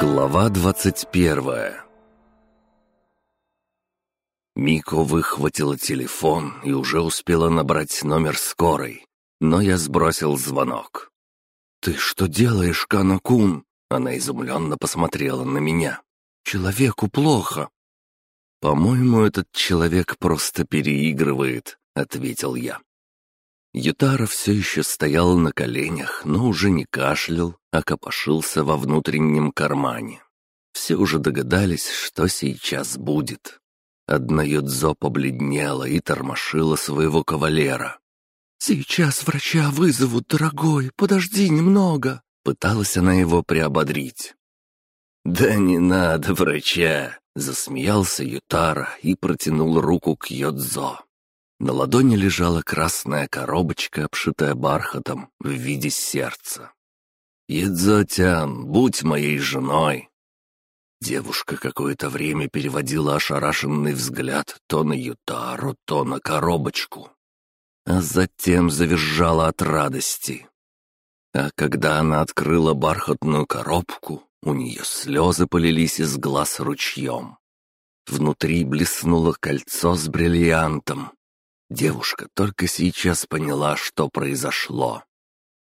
Глава двадцать первая Мико выхватила телефон и уже успела набрать номер скорой, но я сбросил звонок. «Ты что делаешь, Канакун?» Она изумленно посмотрела на меня. «Человеку плохо». «По-моему, этот человек просто переигрывает», — ответил я. Ютара все еще стоял на коленях, но уже не кашлял, а копошился во внутреннем кармане. Все уже догадались, что сейчас будет. Одна Юдзо побледнела и тормошила своего кавалера. «Сейчас врача вызовут, дорогой, подожди немного!» Пыталась она его приободрить. «Да не надо врача!» — засмеялся Ютара и протянул руку к Йодзо. На ладони лежала красная коробочка, обшитая бархатом в виде сердца. «Едзотян, будь моей женой!» Девушка какое-то время переводила ошарашенный взгляд то на Ютару, то на коробочку, а затем завизжала от радости. А когда она открыла бархатную коробку, у нее слезы полились из глаз ручьем. Внутри блеснуло кольцо с бриллиантом, Девушка только сейчас поняла, что произошло.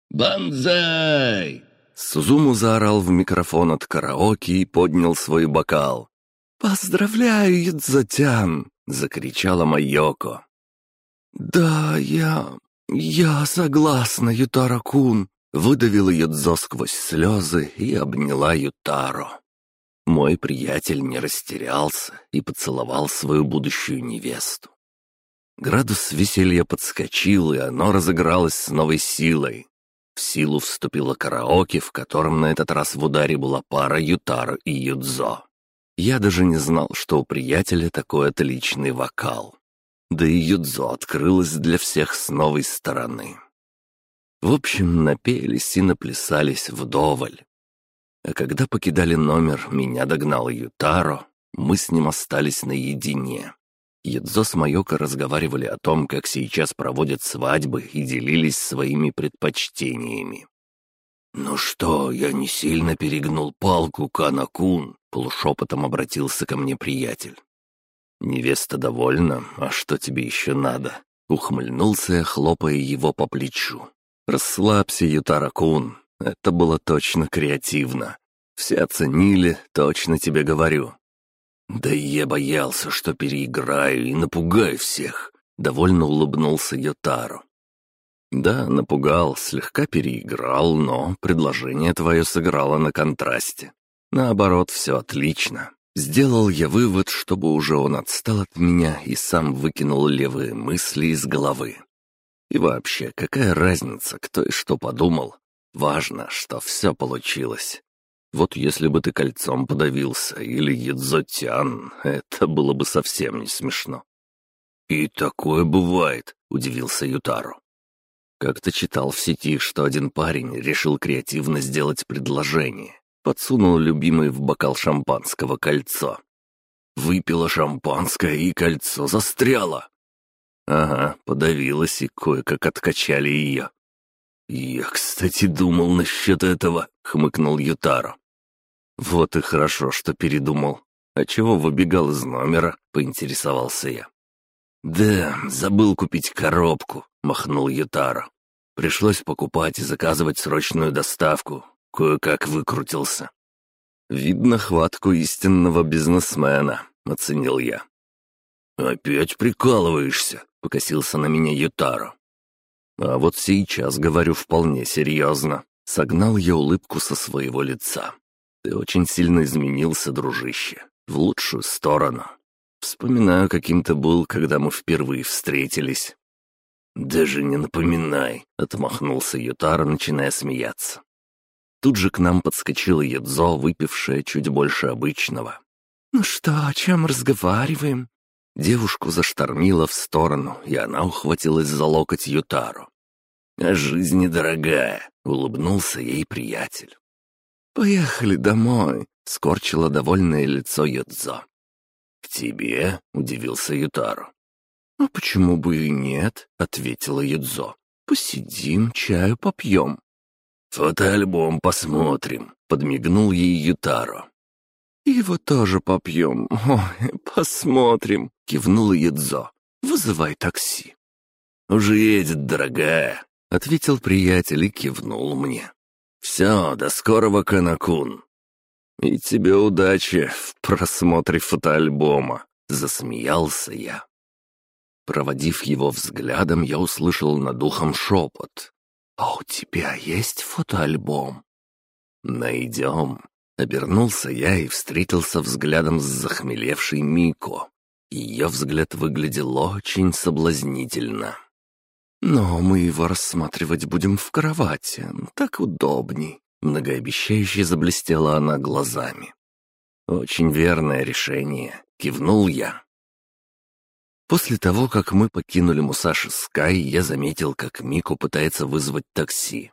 «Бонзай!» Сузуму заорал в микрофон от караоке и поднял свой бокал. «Поздравляю, Ядзатян!» — закричала Майоко. «Да, я... я согласна, Ютара-кун!» — выдавила Юдзо сквозь слезы и обняла Ютаро. Мой приятель не растерялся и поцеловал свою будущую невесту. Градус веселья подскочил, и оно разыгралось с новой силой. В силу вступило караоке, в котором на этот раз в ударе была пара Ютара и Юдзо. Я даже не знал, что у приятеля такой отличный вокал. Да и Юдзо открылась для всех с новой стороны. В общем, напелись и наплясались вдоволь. А когда покидали номер, меня догнал Ютаро, мы с ним остались наедине. Едзо с Майоко разговаривали о том, как сейчас проводят свадьбы и делились своими предпочтениями. «Ну что, я не сильно перегнул палку, Канакун?» — полушепотом обратился ко мне приятель. «Невеста довольна, а что тебе еще надо?» — ухмыльнулся я, хлопая его по плечу. «Расслабься, Ютаракун, это было точно креативно. Все оценили, точно тебе говорю. «Да я боялся, что переиграю и напугаю всех», — довольно улыбнулся Йотаро. «Да, напугал, слегка переиграл, но предложение твое сыграло на контрасте. Наоборот, все отлично. Сделал я вывод, чтобы уже он отстал от меня и сам выкинул левые мысли из головы. И вообще, какая разница, кто и что подумал? Важно, что все получилось. Вот если бы ты кольцом подавился или едзотян, это было бы совсем не смешно». «И такое бывает», — удивился Ютаро. Как-то читал в сети, что один парень решил креативно сделать предложение. Подсунул любимый в бокал шампанского кольцо. Выпила шампанское, и кольцо застряло. Ага, подавилась, и кое-как откачали ее. «Я, кстати, думал насчет этого», — хмыкнул Ютаро. «Вот и хорошо, что передумал. А чего выбегал из номера?» — поинтересовался я. «Да, забыл купить коробку», — махнул Ютаро. «Пришлось покупать и заказывать срочную доставку. Кое-как выкрутился». «Видно хватку истинного бизнесмена», — оценил я. «Опять прикалываешься», — покосился на меня Ютаро. А вот сейчас говорю вполне серьезно. Согнал я улыбку со своего лица. Ты очень сильно изменился, дружище. В лучшую сторону. Вспоминаю, каким ты был, когда мы впервые встретились. «Даже не напоминай», — отмахнулся Ютара, начиная смеяться. Тут же к нам подскочила Едзо, выпившая чуть больше обычного. «Ну что, о чем разговариваем?» Девушку заштормило в сторону, и она ухватилась за локоть Ютару. «А жизнь дорогая», — улыбнулся ей приятель. «Поехали домой», — скорчило довольное лицо Юдзо. «К тебе?» — удивился Ютару. «А почему бы и нет?» — ответила Юдзо. «Посидим, чаю попьем». «Фотоальбом посмотрим», — подмигнул ей Ютаро. «Его тоже попьем. Ой, посмотрим», — кивнула Едзо. «Вызывай такси». «Уже едет, дорогая», — ответил приятель и кивнул мне. «Все, до скорого, Канакун». «И тебе удачи в просмотре фотоальбома», — засмеялся я. Проводив его взглядом, я услышал над ухом шепот. «А у тебя есть фотоальбом?» «Найдем». Обернулся я и встретился взглядом с захмелевшей Мико. Ее взгляд выглядел очень соблазнительно. «Но мы его рассматривать будем в кровати, так удобней», — многообещающе заблестела она глазами. «Очень верное решение», — кивнул я. После того, как мы покинули Мусаши Скай, я заметил, как Мику пытается вызвать такси.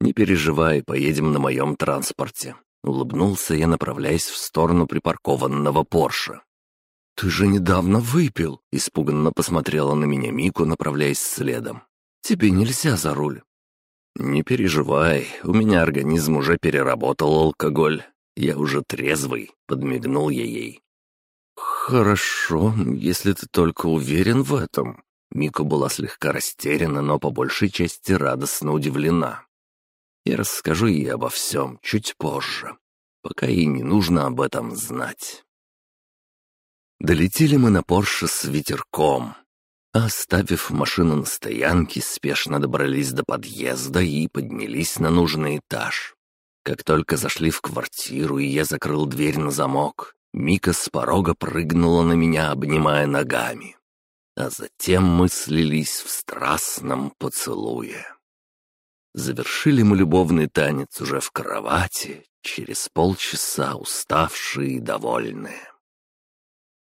«Не переживай, поедем на моем транспорте», — улыбнулся я, направляясь в сторону припаркованного Порше. «Ты же недавно выпил!» — испуганно посмотрела на меня Мику, направляясь следом. «Тебе нельзя за руль». «Не переживай, у меня организм уже переработал алкоголь. Я уже трезвый», — подмигнул я ей. «Хорошо, если ты только уверен в этом». Мико была слегка растеряна, но по большей части радостно удивлена. Я расскажу ей обо всем чуть позже, пока ей не нужно об этом знать. Долетели мы на Порше с ветерком. Оставив машину на стоянке, спешно добрались до подъезда и поднялись на нужный этаж. Как только зашли в квартиру, и я закрыл дверь на замок, Мика с порога прыгнула на меня, обнимая ногами. А затем мы слились в страстном поцелуе. Завершили мы любовный танец уже в кровати, через полчаса уставшие и довольные.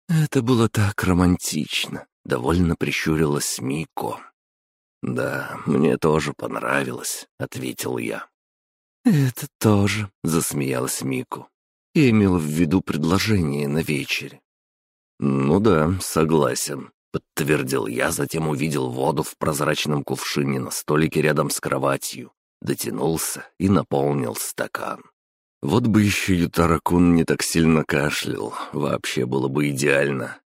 Это было так романтично, довольно прищурилась Мико. «Да, мне тоже понравилось», — ответил я. «Это тоже», — засмеялась Мику. Я имел в виду предложение на вечере. «Ну да, согласен», — подтвердил я, затем увидел воду в прозрачном кувшине на столике рядом с кроватью, дотянулся и наполнил стакан. Вот бы еще Ютаракун не так сильно кашлял, вообще было бы идеально.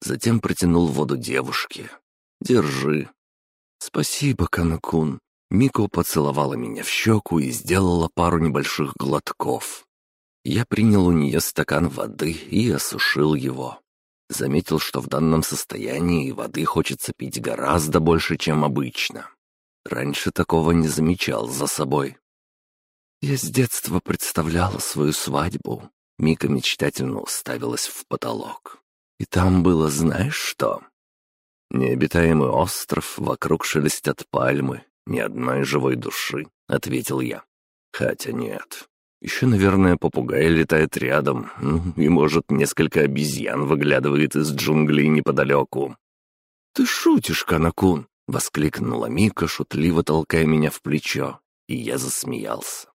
Затем протянул воду девушке. «Держи». «Спасибо, Канакун». Мико поцеловала меня в щеку и сделала пару небольших глотков. Я принял у нее стакан воды и осушил его. Заметил, что в данном состоянии воды хочется пить гораздо больше, чем обычно. Раньше такого не замечал за собой. Я с детства представляла свою свадьбу. Мика мечтательно уставилась в потолок. И там было знаешь что? Необитаемый остров, вокруг шелестят пальмы, ни одной живой души, — ответил я. Хотя нет, еще, наверное, попугай летает рядом, ну, и, может, несколько обезьян выглядывает из джунглей неподалеку. «Ты шутишь, Канакун!» — воскликнула Мика, шутливо толкая меня в плечо, и я засмеялся.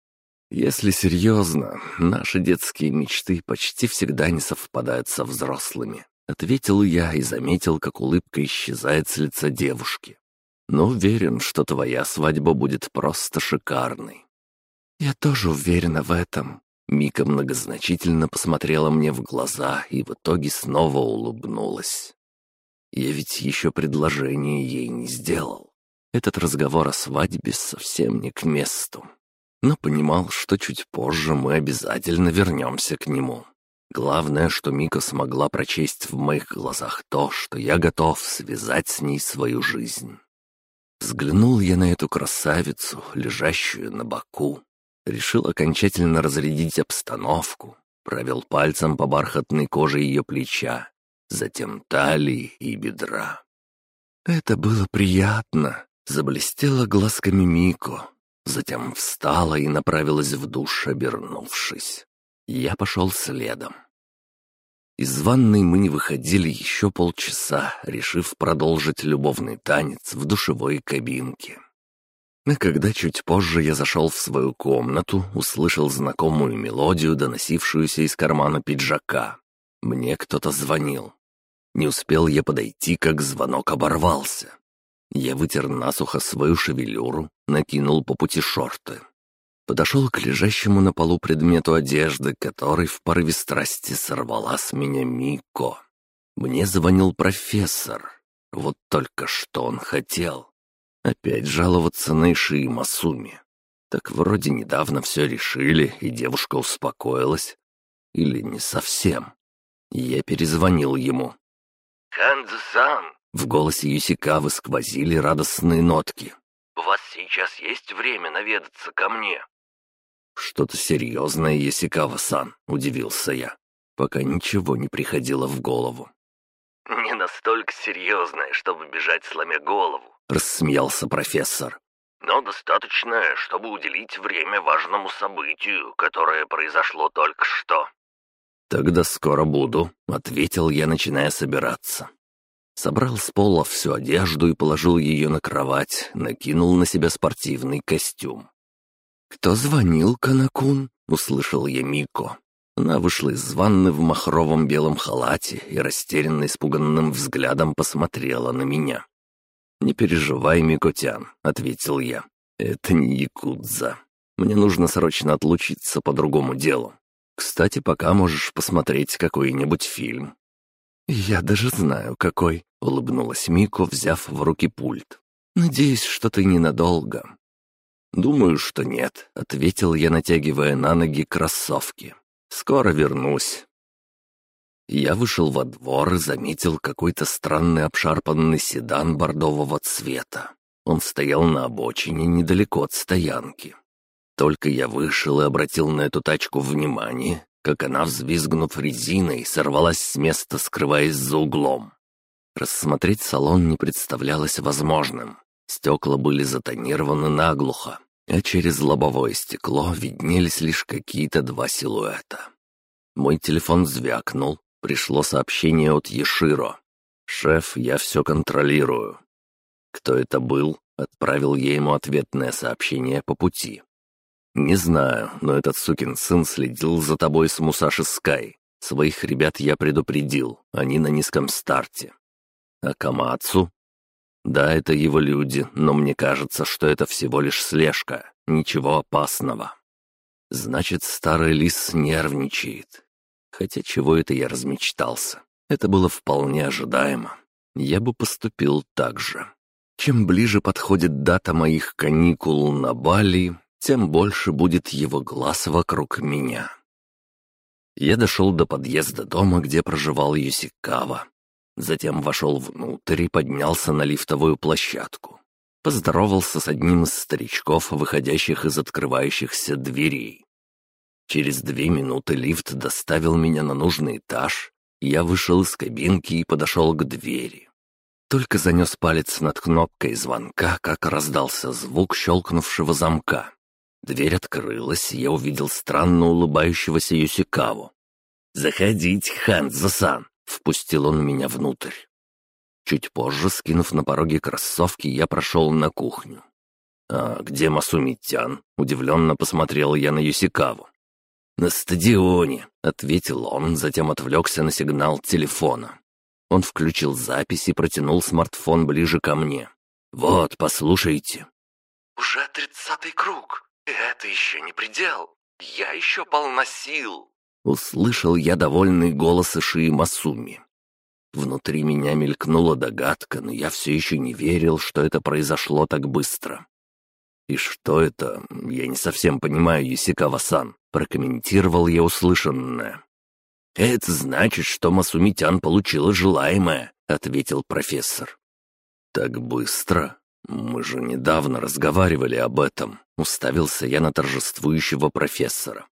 «Если серьезно, наши детские мечты почти всегда не совпадают со взрослыми», — ответил я и заметил, как улыбка исчезает с лица девушки. «Но уверен, что твоя свадьба будет просто шикарной. «Я тоже уверена в этом». Мика многозначительно посмотрела мне в глаза и в итоге снова улыбнулась. Я ведь еще предложение ей не сделал. Этот разговор о свадьбе совсем не к месту. Но понимал, что чуть позже мы обязательно вернемся к нему. Главное, что Мика смогла прочесть в моих глазах то, что я готов связать с ней свою жизнь. Взглянул я на эту красавицу, лежащую на боку, Решил окончательно разрядить обстановку. Провел пальцем по бархатной коже ее плеча, затем талии и бедра. Это было приятно. Заблестела глазками Мико. Затем встала и направилась в душ, обернувшись. Я пошел следом. Из ванной мы не выходили еще полчаса, решив продолжить любовный танец в душевой кабинке. А когда чуть позже я зашел в свою комнату, услышал знакомую мелодию, доносившуюся из кармана пиджака. Мне кто-то звонил. Не успел я подойти, как звонок оборвался. Я вытер насухо свою шевелюру, накинул по пути шорты. Подошел к лежащему на полу предмету одежды, который в порыве страсти сорвала с меня Мико. Мне звонил профессор. Вот только что он хотел. Опять жаловаться на Иши и Масуми. Так вроде недавно все решили, и девушка успокоилась. Или не совсем. Я перезвонил ему. «Хандзе-сан!» В голосе Юсикавы сквозили радостные нотки. «У вас сейчас есть время наведаться ко мне?» «Что-то серьезное, Юсикава-сан», — удивился я, пока ничего не приходило в голову. «Не настолько серьезное, чтобы бежать, сломя голову», — рассмеялся профессор. «Но достаточное, чтобы уделить время важному событию, которое произошло только что». «Тогда скоро буду», — ответил я, начиная собираться. Собрал с пола всю одежду и положил ее на кровать, накинул на себя спортивный костюм. «Кто звонил, Канакун?» — услышал я Мико. Она вышла из ванны в махровом белом халате и растерянно испуганным взглядом посмотрела на меня. «Не переживай, Микотян», — ответил я. «Это не якудза. Мне нужно срочно отлучиться по другому делу. Кстати, пока можешь посмотреть какой-нибудь фильм». «Я даже знаю, какой», — улыбнулась Мико, взяв в руки пульт. «Надеюсь, что ты ненадолго». «Думаю, что нет», — ответил я, натягивая на ноги кроссовки. «Скоро вернусь». Я вышел во двор и заметил какой-то странный обшарпанный седан бордового цвета. Он стоял на обочине недалеко от стоянки. Только я вышел и обратил на эту тачку внимание, как она, взвизгнув резиной, сорвалась с места, скрываясь за углом. Рассмотреть салон не представлялось возможным. Стекла были затонированы наглухо, а через лобовое стекло виднелись лишь какие-то два силуэта. Мой телефон звякнул, пришло сообщение от Еширо. «Шеф, я все контролирую». Кто это был, отправил я ему ответное сообщение по пути. «Не знаю, но этот сукин сын следил за тобой с Мусаши Скай. Своих ребят я предупредил, они на низком старте. А Камацу? Да, это его люди, но мне кажется, что это всего лишь слежка, ничего опасного. Значит, старый лис нервничает. Хотя чего это я размечтался? Это было вполне ожидаемо. Я бы поступил так же. Чем ближе подходит дата моих каникул на Бали, тем больше будет его глаз вокруг меня. Я дошел до подъезда дома, где проживал Юсикава. Затем вошел внутрь и поднялся на лифтовую площадку. Поздоровался с одним из старичков, выходящих из открывающихся дверей. Через две минуты лифт доставил меня на нужный этаж. Я вышел из кабинки и подошел к двери. Только занес палец над кнопкой звонка, как раздался звук щелкнувшего замка. Дверь открылась, я увидел странно улыбающегося Юсикаву. «Заходите, Ханзо-сан!» — впустил он меня внутрь. Чуть позже, скинув на пороге кроссовки, я прошел на кухню. «А где Масумитян?» — удивленно посмотрел я на Юсикаву. «На стадионе», — ответил он, затем отвлекся на сигнал телефона. Он включил запись и протянул смартфон ближе ко мне. «Вот, послушайте». «Уже тридцатый круг», «Это еще не предел! Я еще полна сил!» Услышал я довольный голос Ишии Масуми. Внутри меня мелькнула догадка, но я все еще не верил, что это произошло так быстро. «И что это? Я не совсем понимаю, Юсикава-сан», — прокомментировал я услышанное. «Это значит, что Масумитян получила желаемое», — ответил профессор. «Так быстро? Мы же недавно разговаривали об этом», Уставился я на торжествующего профессора.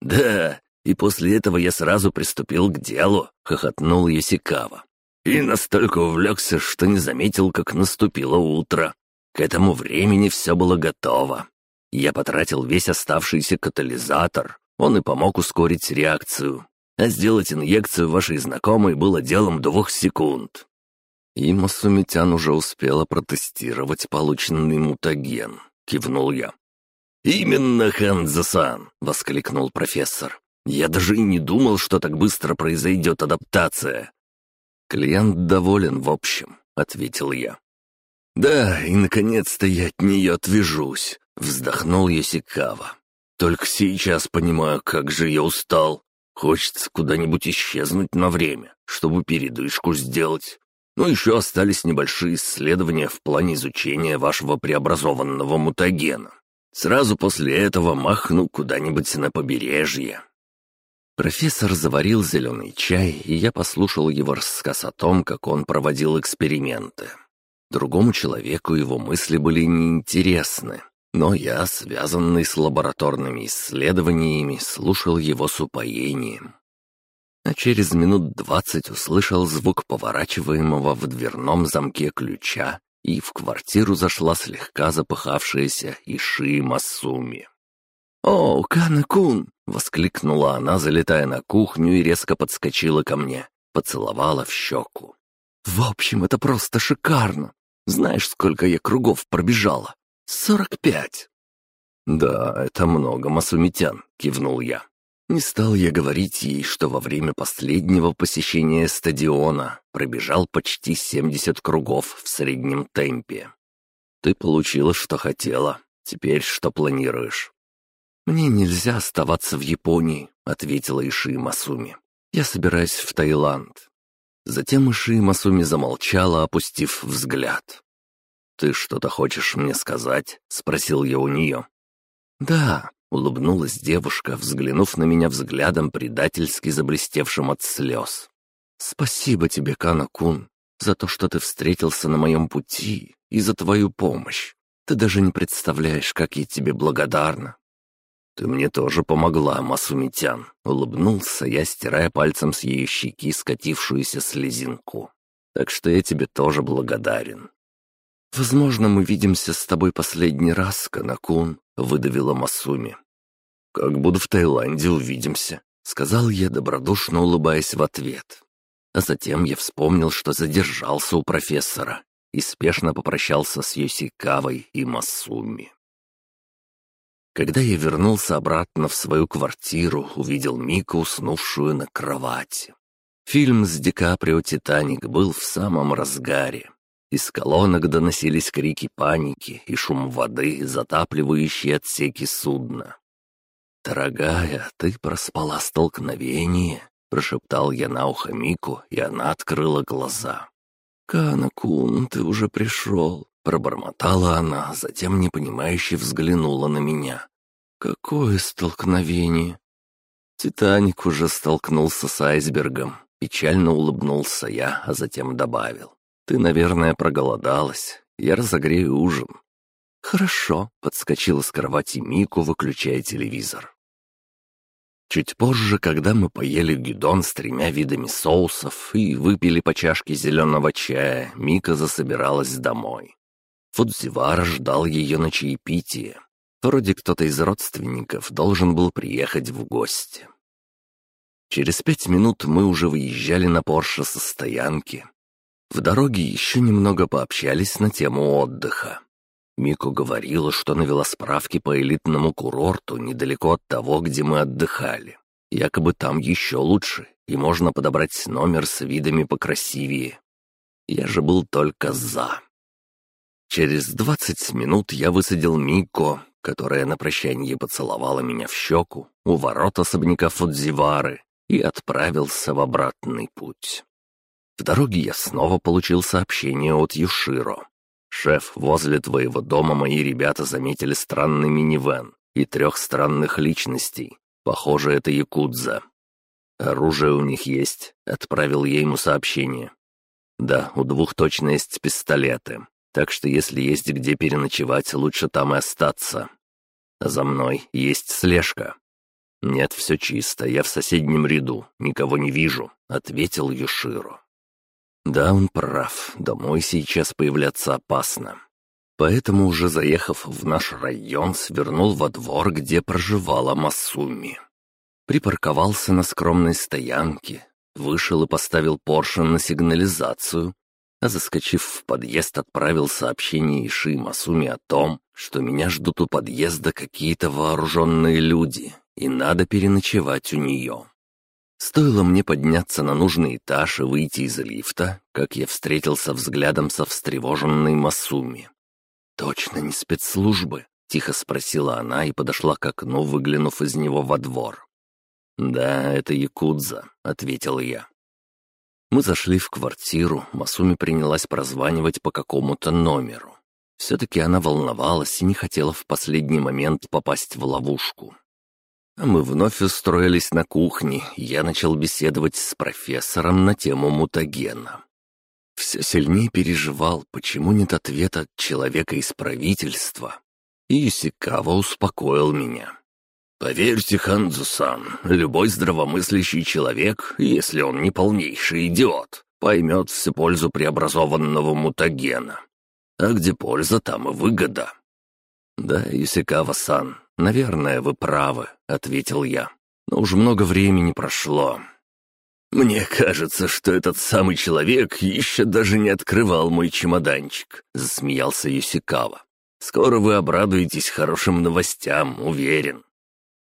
«Да, и после этого я сразу приступил к делу», — хохотнул Ясикава. «И настолько увлекся, что не заметил, как наступило утро. К этому времени все было готово. Я потратил весь оставшийся катализатор, он и помог ускорить реакцию. А сделать инъекцию вашей знакомой было делом двух секунд». И Масумитян уже успела протестировать полученный мутаген. — кивнул я. «Именно, Ханзасан!» — воскликнул профессор. «Я даже и не думал, что так быстро произойдет адаптация». «Клиент доволен, в общем», — ответил я. «Да, и наконец-то я от нее отвяжусь», Вздохнул Йосикава. «Только сейчас понимаю, как же я устал. Хочется куда-нибудь исчезнуть на время, чтобы передышку сделать. Но еще остались небольшие исследования в плане изучения вашего преобразованного мутагена. Сразу после этого махну куда-нибудь на побережье». Профессор заварил зеленый чай, и я послушал его рассказ о том, как он проводил эксперименты. Другому человеку его мысли были неинтересны, но я, связанный с лабораторными исследованиями, слушал его с упоением. А через минут двадцать услышал звук поворачиваемого в дверном замке ключа, и в квартиру зашла слегка запыхавшаяся Иши Масуми. «О, Кана-кун!» — воскликнула она, залетая на кухню и резко подскочила ко мне, поцеловала в щеку. «В общем, это просто шикарно! Знаешь, сколько я кругов пробежала? Сорок пять!» «Да, это много, Масумитян», — кивнул я. Не стал я говорить ей, что во время последнего посещения стадиона пробежал почти семьдесят кругов в среднем темпе. «Ты получила, что хотела. Теперь что планируешь?» «Мне нельзя оставаться в Японии», — ответила Иши Масуми. «Я собираюсь в Таиланд. Затем Иши Масуми замолчала, опустив взгляд. «Ты что-то хочешь мне сказать?» — спросил я у нее. «Да», — улыбнулась девушка, взглянув на меня взглядом, предательски заблестевшим от слез. «Спасибо тебе, Канакун, за то, что ты встретился на моем пути и за твою помощь. Ты даже не представляешь, как я тебе благодарна. «Ты мне тоже помогла, Масумитян», — улыбнулся я, стирая пальцем с ее щеки скатившуюся слезинку. «Так что я тебе тоже благодарен». «Возможно, мы видимся с тобой последний раз, Канакун», — выдавила Масуми. «Как буду в Таиланде, увидимся», — сказал я, добродушно улыбаясь в ответ. А затем я вспомнил, что задержался у профессора и спешно попрощался с Йосикавой и Масуми. Когда я вернулся обратно в свою квартиру, увидел Мику, уснувшую на кровати. Фильм с Ди Каприо «Титаник» был в самом разгаре. Из колонок доносились крики паники и шум воды, затапливающие отсеки судна. «Дорогая, ты проспала столкновение», — прошептал я на ухо Мику, и она открыла глаза. «Канакун, ты уже пришел», Пробормотала она, затем непонимающе взглянула на меня. «Какое столкновение?» «Титаник уже столкнулся с айсбергом», — печально улыбнулся я, а затем добавил. «Ты, наверное, проголодалась. Я разогрею ужин». «Хорошо», — подскочила с кровати Мику, выключая телевизор. Чуть позже, когда мы поели гидон с тремя видами соусов и выпили по чашке зеленого чая, Мика засобиралась домой. Фудзивара ждал ее на чаепитие. Вроде кто-то из родственников должен был приехать в гости. Через пять минут мы уже выезжали на Порше со стоянки. В дороге еще немного пообщались на тему отдыха. Мико говорила, что навела справки по элитному курорту недалеко от того, где мы отдыхали. Якобы там еще лучше, и можно подобрать номер с видами покрасивее. Я же был только «за». Через двадцать минут я высадил Мико, которая на прощанье поцеловала меня в щеку у ворот особняка Фудзивары и отправился в обратный путь. В дороге я снова получил сообщение от Юширо. «Шеф, возле твоего дома мои ребята заметили странный минивэн и трех странных личностей. Похоже, это якудза. Оружие у них есть», — отправил я ему сообщение. «Да, у двух точно есть пистолеты. Так что если есть где переночевать, лучше там и остаться. За мной есть слежка». «Нет, все чисто, я в соседнем ряду, никого не вижу», — ответил Юширо. «Да, он прав, домой сейчас появляться опасно. Поэтому, уже заехав в наш район, свернул во двор, где проживала Масуми. Припарковался на скромной стоянке, вышел и поставил Порше на сигнализацию, а заскочив в подъезд, отправил сообщение Иши Масуми о том, что меня ждут у подъезда какие-то вооруженные люди, и надо переночевать у нее. Стоило мне подняться на нужный этаж и выйти из лифта, как я встретился взглядом со встревоженной Масуми. «Точно не спецслужбы», — Тихо спросила она и подошла к окну, выглянув из него во двор. «Да, это Якудза», — ответил я. Мы зашли в квартиру, Масуми принялась прозванивать по какому-то номеру. Все-таки она волновалась и не хотела в последний момент попасть в ловушку. А мы вновь устроились на кухне, я начал беседовать с профессором на тему мутагена. Все сильнее переживал, почему нет ответа от человека из правительства. И Юсикава успокоил меня. «Поверьте, Ханзусан, любой здравомыслящий человек, если он не полнейший идиот, поймет всю пользу преобразованного мутагена. А где польза, там и выгода». «Да, Юсикава-сан, наверное, вы правы», — ответил я. «Но уж много времени прошло». «Мне кажется, что этот самый человек еще даже не открывал мой чемоданчик», — засмеялся Юсикава. «Скоро вы обрадуетесь хорошим новостям, уверен».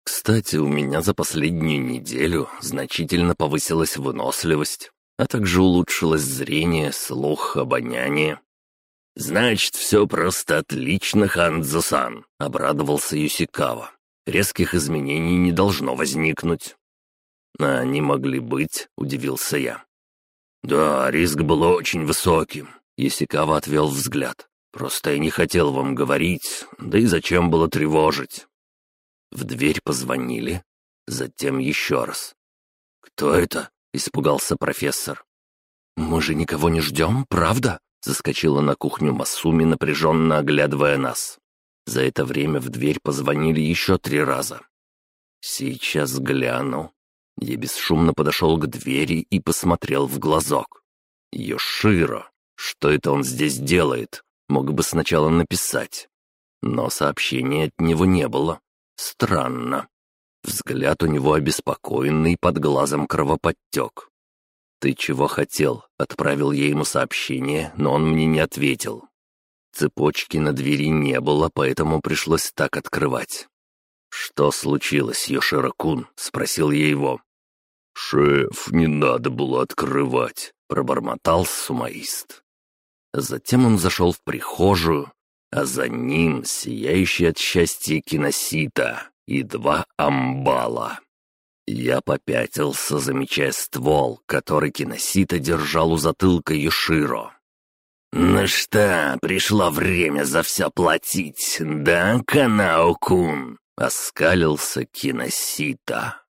Кстати, у меня за последнюю неделю значительно повысилась выносливость, а также улучшилось зрение, слух, обоняние. «Значит, все просто отлично, Ханзо-сан», — обрадовался Юсикава. «Резких изменений не должно возникнуть». «А они могли быть», — удивился я. «Да, риск был очень высоким», — Юсикава отвел взгляд. «Просто я не хотел вам говорить, да и зачем было тревожить?» В дверь позвонили, затем еще раз. «Кто это?» — испугался профессор. «Мы же никого не ждем, правда?» Заскочила на кухню Масуми, напряженно оглядывая нас. За это время в дверь позвонили еще три раза. «Сейчас гляну». Я бесшумно подошел к двери и посмотрел в глазок. «Йоширо! Что это он здесь делает? Мог бы сначала написать». Но сообщения от него не было. Странно. Взгляд у него обеспокоенный, под глазом кровоподтек. «Ты чего хотел?» — отправил я ему сообщение, но он мне не ответил. Цепочки на двери не было, поэтому пришлось так открывать. «Что случилось, Йоширакун?» — спросил я его. «Шеф, не надо было открывать», — пробормотал сумаист. Затем он зашел в прихожую, а за ним сияющий от счастья киносита и два амбала. Я попятился, замечая ствол, который киносита держал у затылка Юширо. «Ну что, пришло время за все платить, да, Канао-кун?» — оскалился киносита.